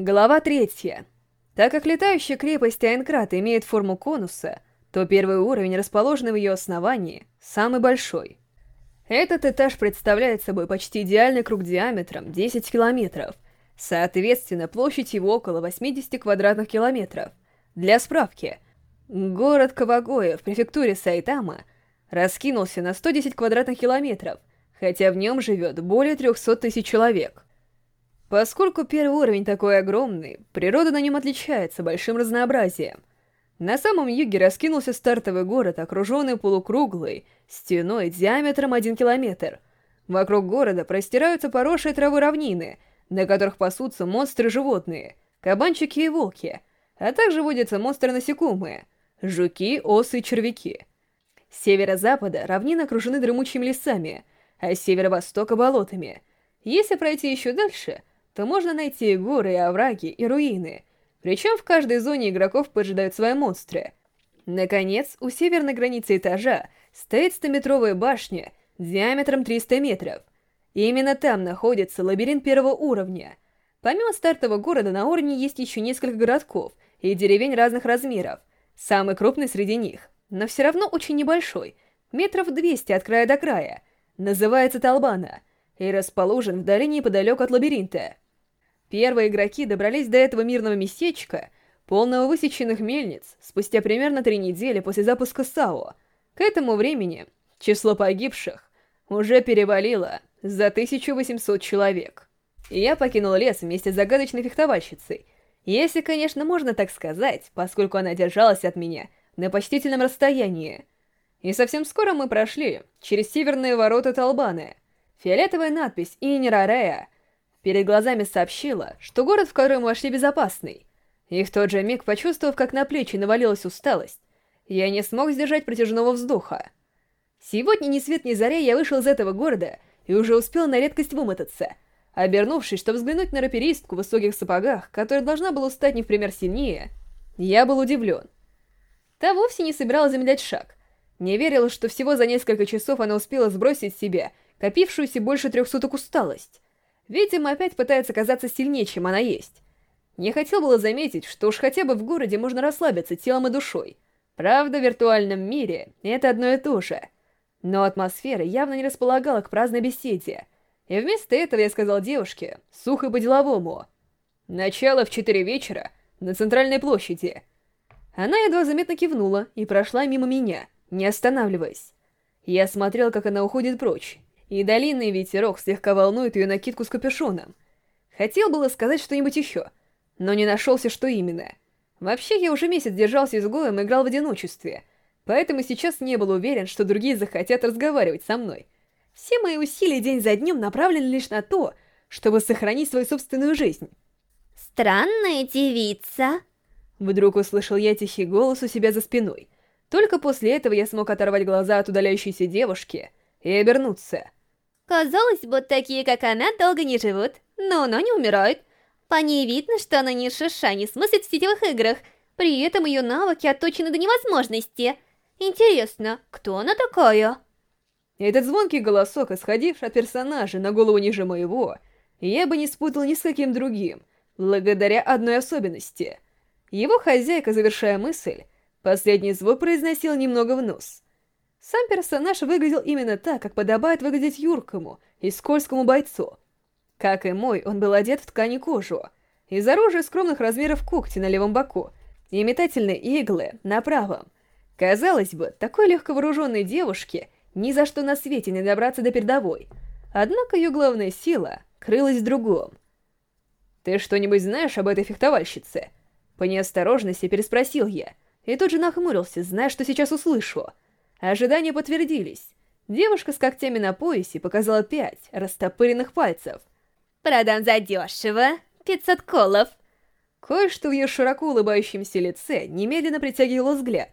Глава третья. Так как летающая крепость Айнкрат имеет форму конуса, то первый уровень, расположенный в ее основании, самый большой. Этот этаж представляет собой почти идеальный круг диаметром 10 километров, соответственно, площадь его около 80 квадратных километров. Для справки, город Кавагоя в префектуре Сайтама раскинулся на 110 квадратных километров, хотя в нем живет более 300 тысяч человек. Поскольку первый уровень такой огромный, природа на нем отличается большим разнообразием. На самом юге раскинулся стартовый город, окруженный полукруглой стеной диаметром 1 километр. Вокруг города простираются поросшие травы равнины, на которых пасутся монстры-животные, кабанчики и волки, а также водятся монстры-насекомые, жуки, осы и червяки. С северо-запада равнины окружены дремучими лесами, а с северо-востока — болотами. Если пройти еще дальше — то можно найти горы, и овраги, и руины. Причем в каждой зоне игроков поджидают свои монстры. Наконец, у северной границы этажа стоит 100-метровая башня диаметром 300 метров. И именно там находится лабиринт первого уровня. Помимо стартового города на уровне есть еще несколько городков и деревень разных размеров. Самый крупный среди них, но все равно очень небольшой, метров 200 от края до края. Называется Талбана и расположен в долине неподалеку от лабиринта. Первые игроки добрались до этого мирного местечка, полного высеченных мельниц, спустя примерно три недели после запуска САО. К этому времени число погибших уже перевалило за 1800 человек. Я покинул лес вместе с загадочной фехтовальщицей, если, конечно, можно так сказать, поскольку она держалась от меня на почтительном расстоянии. И совсем скоро мы прошли через северные ворота Талбаны. Фиолетовая надпись «Инерарея» перед глазами сообщила, что город, в который мы вошли, безопасный. И в тот же миг, почувствовав, как на плечи навалилась усталость, я не смог сдержать протяжного вздоха. Сегодня ни свет ни заря я вышел из этого города и уже успел на редкость вымотаться. Обернувшись, чтобы взглянуть на раперистку в высоких сапогах, которая должна была стать не в пример сильнее, я был удивлен. Та вовсе не собиралась замедлять шаг. Не верила, что всего за несколько часов она успела сбросить с себя копившуюся больше трех суток усталость. Видимо, опять пытается казаться сильнее, чем она есть. Не хотел было заметить, что уж хотя бы в городе можно расслабиться телом и душой. Правда, в виртуальном мире это одно и то же. Но атмосфера явно не располагала к праздной беседе. И вместо этого я сказал девушке, сухо по-деловому. Начало в четыре вечера на центральной площади. Она едва заметно кивнула и прошла мимо меня, не останавливаясь. Я смотрел, как она уходит прочь, и долинный ветерок слегка волнует ее накидку с капюшоном. Хотел было сказать что-нибудь еще, но не нашелся, что именно. Вообще, я уже месяц держался изгоем и играл в одиночестве, поэтому сейчас не был уверен, что другие захотят разговаривать со мной. Все мои усилия день за днем направлены лишь на то, чтобы сохранить свою собственную жизнь. «Странная девица!» Вдруг услышал я тихий голос у себя за спиной. Только после этого я смог оторвать глаза от удаляющейся девушки и обернуться. Казалось бы, такие, как она, долго не живут, но она не умирает. По ней видно, что она не шиша не смыслит в сетевых играх, при этом ее навыки отточены до невозможности. Интересно, кто она такая? Этот звонкий голосок, исходивший от персонажа на голову ниже моего, я бы не спутал ни с каким другим, благодаря одной особенности. Его хозяйка, завершая мысль, последний звук произносил немного в нос — сам персонаж выглядел именно так, как подобает выглядеть юркому и скользкому бойцу. Как и мой, он был одет в ткани кожу. Из оружия скромных размеров когти на левом боку и метательные иглы на правом. Казалось бы, такой легко вооруженной девушке ни за что на свете не добраться до передовой. Однако ее главная сила крылась в другом. «Ты что-нибудь знаешь об этой фехтовальщице?» По неосторожности переспросил я, и тут же нахмурился, зная, что сейчас услышу — Ожидания подтвердились. Девушка с когтями на поясе показала пять растопыренных пальцев. «Продам задешево. 500 колов». Кое-что в ее широко улыбающемся лице немедленно притягивало взгляд.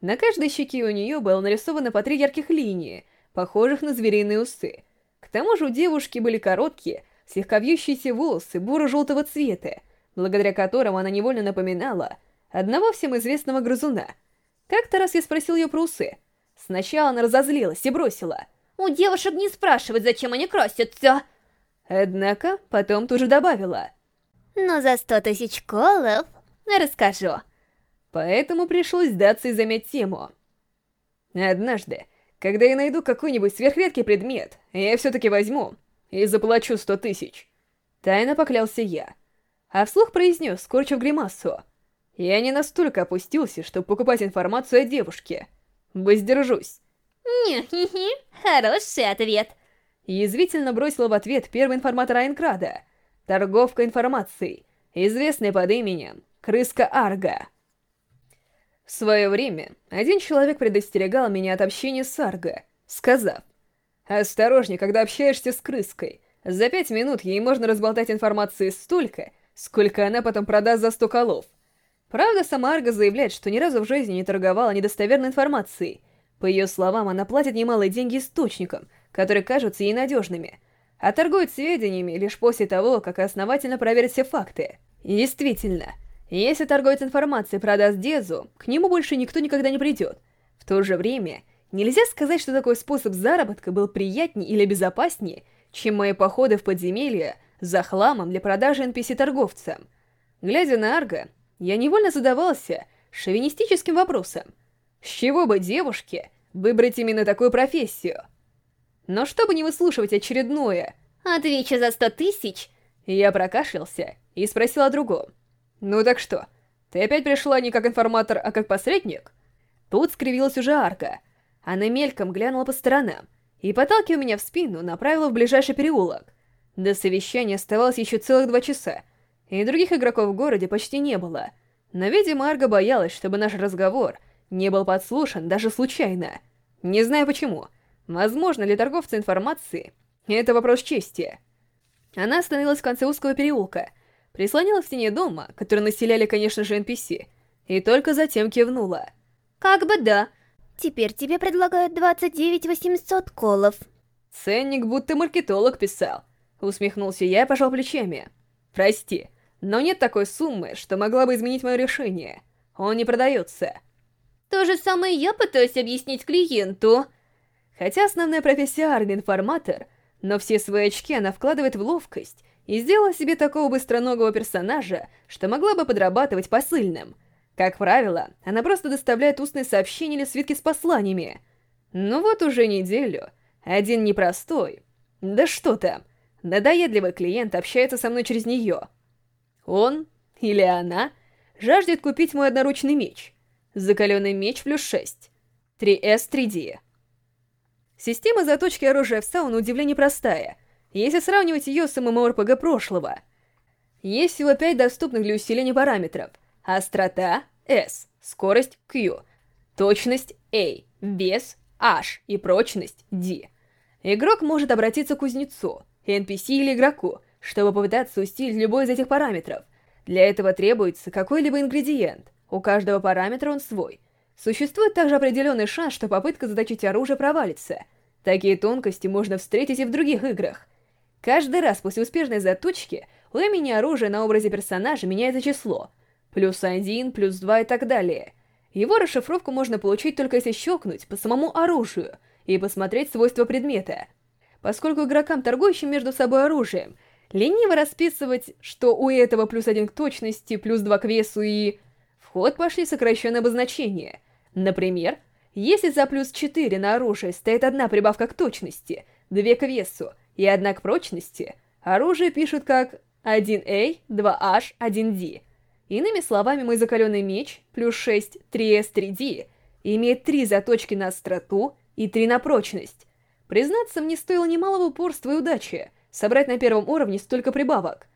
На каждой щеке у нее было нарисовано по три ярких линии, похожих на звериные усы. К тому же у девушки были короткие, слегка вьющиеся волосы буро-желтого цвета, благодаря которым она невольно напоминала одного всем известного грызуна. Как-то раз я спросил ее про усы — Сначала она разозлилась и бросила. «У девушек не спрашивать, зачем они красятся!» Однако потом тоже добавила. Но за сто тысяч колов расскажу. Поэтому пришлось сдаться и замять тему. Однажды, когда я найду какой-нибудь сверхредкий предмет, я все-таки возьму и заплачу сто тысяч. Тайно поклялся я. А вслух произнес, скорчив гримасу. Я не настолько опустился, чтобы покупать информацию о девушке. Воздержусь. Не-хи-хи, хороший ответ. Язвительно бросила в ответ первый информатор Айнкрада. Торговка информацией, известная под именем Крыска Арга. В свое время один человек предостерегал меня от общения с Арго, сказав, «Осторожней, когда общаешься с крыской. За пять минут ей можно разболтать информации столько, сколько она потом продаст за сто колов». Правда, сама Арго заявляет, что ни разу в жизни не торговала недостоверной информацией. По ее словам, она платит немалые деньги источникам, которые кажутся ей надежными, а торгует сведениями лишь после того, как основательно проверит все факты. Действительно, если торговец информацией продаст Дезу, к нему больше никто никогда не придет. В то же время, нельзя сказать, что такой способ заработка был приятнее или безопаснее, чем мои походы в подземелье за хламом для продажи NPC-торговцам. Глядя на Арго, я невольно задавался шовинистическим вопросом. С чего бы девушке выбрать именно такую профессию? Но чтобы не выслушивать очередное «Отвечу за сто тысяч», я прокашлялся и спросил о другом. «Ну так что, ты опять пришла не как информатор, а как посредник?» Тут скривилась уже арка. Она мельком глянула по сторонам и, подталкивая меня в спину, направила в ближайший переулок. До совещания оставалось еще целых два часа, и других игроков в городе почти не было. Но, видимо, Арга боялась, чтобы наш разговор не был подслушан даже случайно. Не знаю почему. Возможно ли торговцы информации? Это вопрос чести. Она остановилась в конце узкого переулка — прислонила в стене дома, который населяли, конечно же, NPC, и только затем кивнула. «Как бы да. Теперь тебе предлагают 29 800 колов». «Ценник будто маркетолог писал», — усмехнулся я и пожал плечами. «Прости, но нет такой суммы, что могла бы изменить мое решение. Он не продается». То же самое я пытаюсь объяснить клиенту. Хотя основная профессия Арга — информатор, но все свои очки она вкладывает в ловкость и сделала себе такого быстроногого персонажа, что могла бы подрабатывать посыльным. Как правило, она просто доставляет устные сообщения или свитки с посланиями. Но вот уже неделю один непростой, да что там, надоедливый клиент общается со мной через нее. Он или она жаждет купить мой одноручный меч. Закаленный меч плюс 6. 3S 3D. Система заточки оружия в САУ на удивление простая — если сравнивать ее с ММОРПГ прошлого. Есть всего 5 доступных для усиления параметров. Острота — S, скорость — Q, точность — A, вес — H и прочность — D. Игрок может обратиться к кузнецу, NPC или игроку, чтобы попытаться усилить любой из этих параметров. Для этого требуется какой-либо ингредиент, у каждого параметра он свой. Существует также определенный шанс, что попытка заточить оружие провалится. Такие тонкости можно встретить и в других играх. Каждый раз после успешной заточки у имени оружия на образе персонажа меняется число. Плюс один, плюс два и так далее. Его расшифровку можно получить только если щелкнуть по самому оружию и посмотреть свойства предмета. Поскольку игрокам, торгующим между собой оружием, лениво расписывать, что у этого плюс один к точности, плюс два к весу и... В ход пошли сокращенные обозначения. Например, если за плюс 4 на оружие стоит одна прибавка к точности, две к весу и одна к прочности, оружие пишут как 1A, 2H, 1D. Иными словами, мой закаленный меч плюс 6 3S 3D имеет 3 заточки на остроту и 3 на прочность. Признаться, мне стоило немалого упорства и удачи собрать на первом уровне столько прибавок.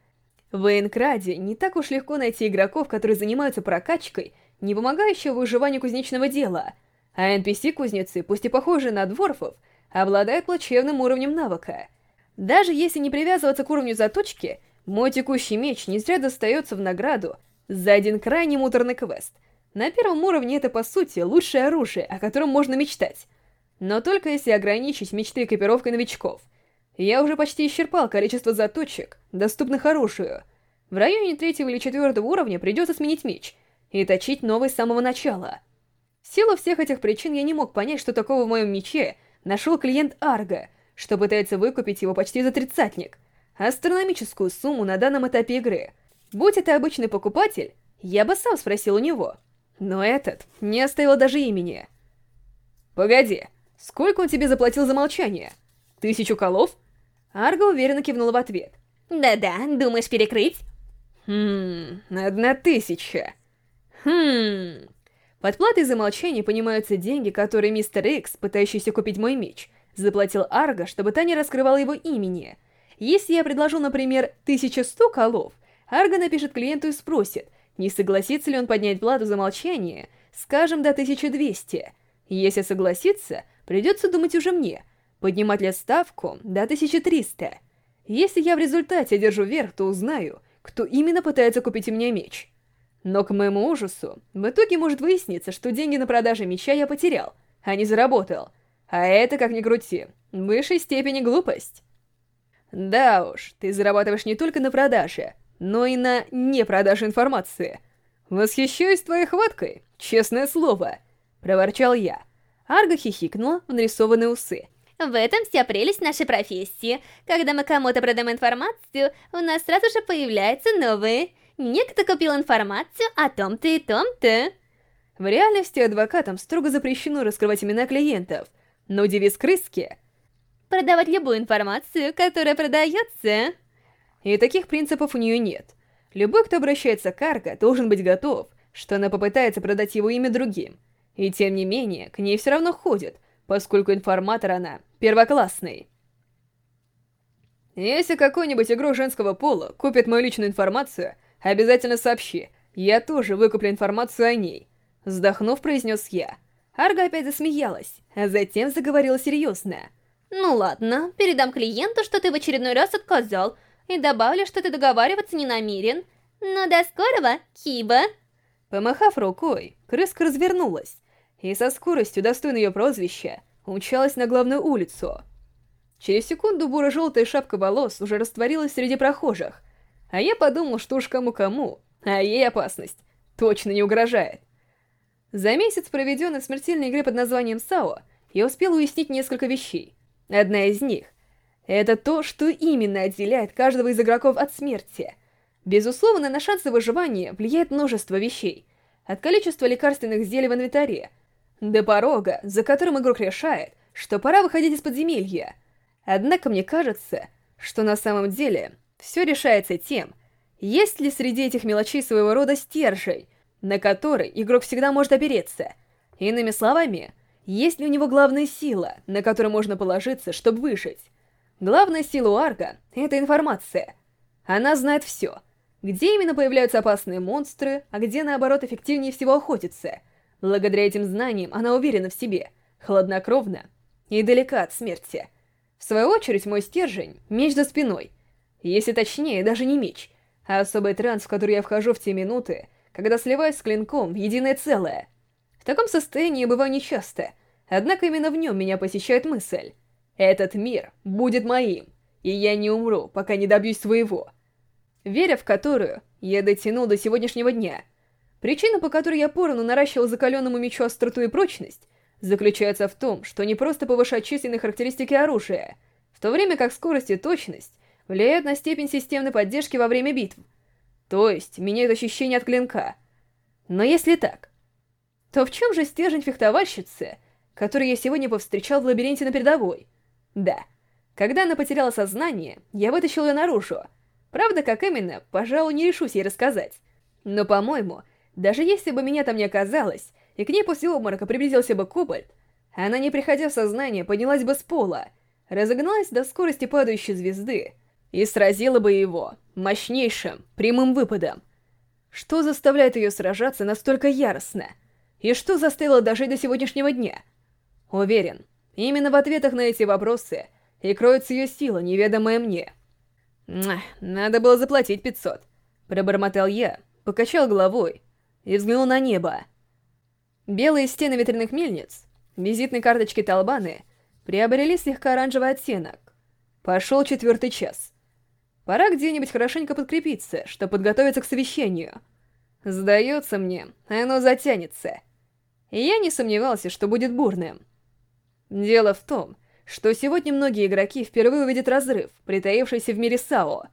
В Эйнкраде не так уж легко найти игроков, которые занимаются прокачкой, не помогающего выживанию кузнечного дела, а NPC-кузнецы, пусть и похожие на дворфов, обладают плачевным уровнем навыка — даже если не привязываться к уровню заточки, мой текущий меч не зря достается в награду за один крайне муторный квест. На первом уровне это, по сути, лучшее оружие, о котором можно мечтать. Но только если ограничить мечты экипировкой новичков. Я уже почти исчерпал количество заточек, доступных оружию. В районе третьего или четвертого уровня придется сменить меч и точить новый с самого начала. В силу всех этих причин я не мог понять, что такого в моем мече нашел клиент Арга — что пытается выкупить его почти за тридцатник. Астрономическую сумму на данном этапе игры. Будь это обычный покупатель, я бы сам спросил у него. Но этот не оставил даже имени. «Погоди, сколько он тебе заплатил за молчание? Тысячу колов?» Арго уверенно кивнула в ответ. Да-да, думаешь перекрыть? Хм, одна тысяча. Хм... Под платой за молчание понимаются деньги, которые мистер Икс, пытающийся купить мой меч, заплатил Арго, чтобы та не раскрывала его имени. Если я предложу, например, 1100 колов, Арго напишет клиенту и спросит, не согласится ли он поднять плату за молчание, скажем, до 1200. Если согласится, придется думать уже мне, поднимать ли ставку до 1300. Если я в результате держу верх, то узнаю, кто именно пытается купить у меня меч. Но к моему ужасу, в итоге может выясниться, что деньги на продаже меча я потерял, а не заработал. А это, как ни крути, в высшей степени глупость. Да уж, ты зарабатываешь не только на продаже, но и на непродаже информации. Восхищаюсь твоей хваткой, честное слово, проворчал я. Арга хихикнула в нарисованные усы. В этом вся прелесть нашей профессии. Когда мы кому-то продаем информацию, у нас сразу же появляются новые. Некто купил информацию о том-то и том-то. В реальности адвокатам строго запрещено раскрывать имена клиентов, но девиз крыски — продавать любую информацию, которая продается. И таких принципов у нее нет. Любой, кто обращается к Арго, должен быть готов, что она попытается продать его имя другим. И тем не менее, к ней все равно ходят, поскольку информатор она первоклассный. Если какой-нибудь игрок женского пола купит мою личную информацию, обязательно сообщи, я тоже выкуплю информацию о ней. Вздохнув, произнес я. Арга опять засмеялась, а затем заговорила серьезно. «Ну ладно, передам клиенту, что ты в очередной раз отказал, и добавлю, что ты договариваться не намерен. Но до скорого, Киба!» Помахав рукой, крыска развернулась, и со скоростью, достойной ее прозвища, умчалась на главную улицу. Через секунду буро-желтая шапка волос уже растворилась среди прохожих, а я подумал, что уж кому-кому, а ей опасность точно не угрожает. За месяц, проведенный в смертельной игре под названием САО, я успел уяснить несколько вещей. Одна из них — это то, что именно отделяет каждого из игроков от смерти. Безусловно, на шансы выживания влияет множество вещей. От количества лекарственных зелий в инвентаре до порога, за которым игрок решает, что пора выходить из подземелья. Однако мне кажется, что на самом деле все решается тем, есть ли среди этих мелочей своего рода стержень, на который игрок всегда может опереться. Иными словами, есть ли у него главная сила, на которую можно положиться, чтобы выжить. Главная сила у Арга — это информация. Она знает все. Где именно появляются опасные монстры, а где, наоборот, эффективнее всего охотиться — Благодаря этим знаниям она уверена в себе, хладнокровна и далека от смерти. В свою очередь, мой стержень — меч за спиной. Если точнее, даже не меч, а особый транс, в который я вхожу в те минуты, когда сливаюсь с клинком в единое целое. В таком состоянии я бываю нечасто, однако именно в нем меня посещает мысль. Этот мир будет моим, и я не умру, пока не добьюсь своего. Веря в которую, я дотянул до сегодняшнего дня — Причина, по которой я поровну наращивал закаленному мечу остроту и прочность, заключается в том, что не просто повышать численные характеристики оружия, в то время как скорость и точность влияют на степень системной поддержки во время битв. То есть, меняют ощущение от клинка. Но если так, то в чем же стержень фехтовальщицы, который я сегодня повстречал в лабиринте на передовой? Да, когда она потеряла сознание, я вытащил ее наружу. Правда, как именно, пожалуй, не решусь ей рассказать. Но, по-моему, даже если бы меня там не оказалось, и к ней после обморока приблизился бы Кобальт, она, не приходя в сознание, поднялась бы с пола, разогналась до скорости падающей звезды и сразила бы его мощнейшим, прямым выпадом. Что заставляет ее сражаться настолько яростно? И что заставило дожить до сегодняшнего дня? Уверен, именно в ответах на эти вопросы и кроется ее сила, неведомая мне. «Надо было заплатить 500», — пробормотал я, покачал головой и взглянул на небо. Белые стены ветряных мельниц, визитные карточки Талбаны приобрели слегка оранжевый оттенок. Пошел четвертый час. Пора где-нибудь хорошенько подкрепиться, чтобы подготовиться к совещанию. Сдается мне, оно затянется. И я не сомневался, что будет бурным. Дело в том, что сегодня многие игроки впервые увидят разрыв, притаившийся в мире САО.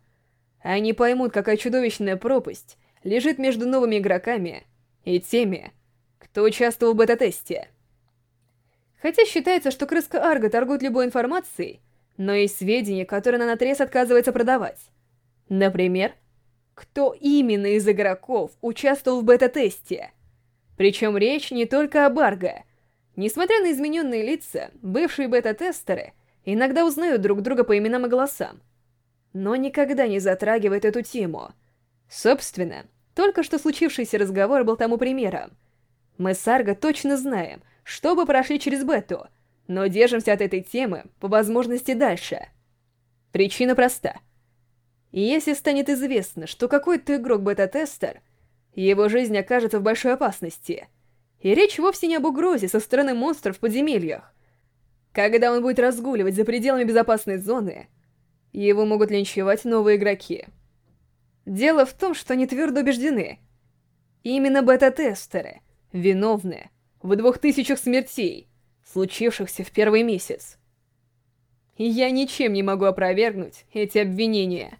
они поймут, какая чудовищная пропасть лежит между новыми игроками и теми, кто участвовал в бета-тесте. Хотя считается, что крыска Арго торгует любой информацией, но есть сведения, которые она наотрез отказывается продавать. Например, кто именно из игроков участвовал в бета-тесте. Причем речь не только об Арго. Несмотря на измененные лица, бывшие бета-тестеры иногда узнают друг друга по именам и голосам, но никогда не затрагивают эту тему. Собственно, только что случившийся разговор был тому примером. Мы с Арго точно знаем, что бы прошли через бету, но держимся от этой темы по возможности дальше. Причина проста. Если станет известно, что какой-то игрок бета-тестер, его жизнь окажется в большой опасности. И речь вовсе не об угрозе со стороны монстров в подземельях. Когда он будет разгуливать за пределами безопасной зоны, его могут линчевать новые игроки. Дело в том, что они твердо убеждены. Именно бета-тестеры виновны в двух тысячах смертей, случившихся в первый месяц. И я ничем не могу опровергнуть эти обвинения.